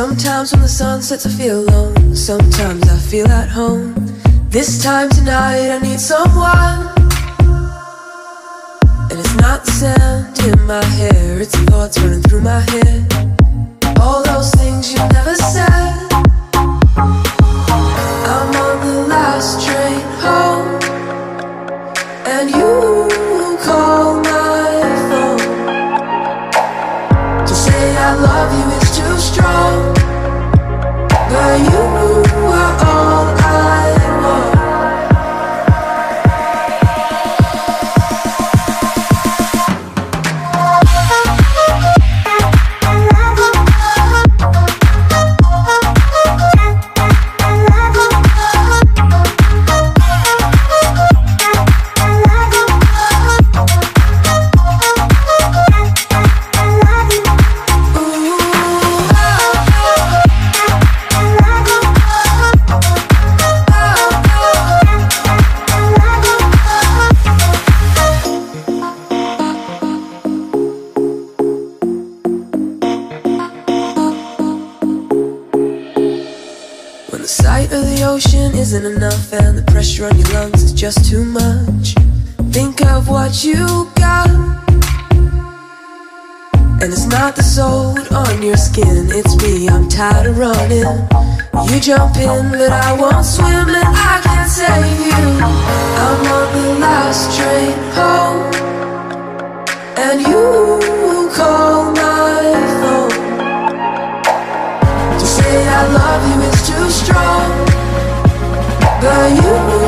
Sometimes when the sun sets, I feel alone. Sometimes I feel at home. This time tonight, I need someone. And it's not the sand in my hair, it's the thoughts running through my head. All those things I love you is too strong. But you When the sight of the ocean isn't enough and the pressure on your lungs is just too much, think of what you got. And it's not the salt on your skin, it's me, I'm tired of running. You jump in, but I won't swim and I can't save you. I'm on the last train home, and you call my phone to say I love you strong, but you.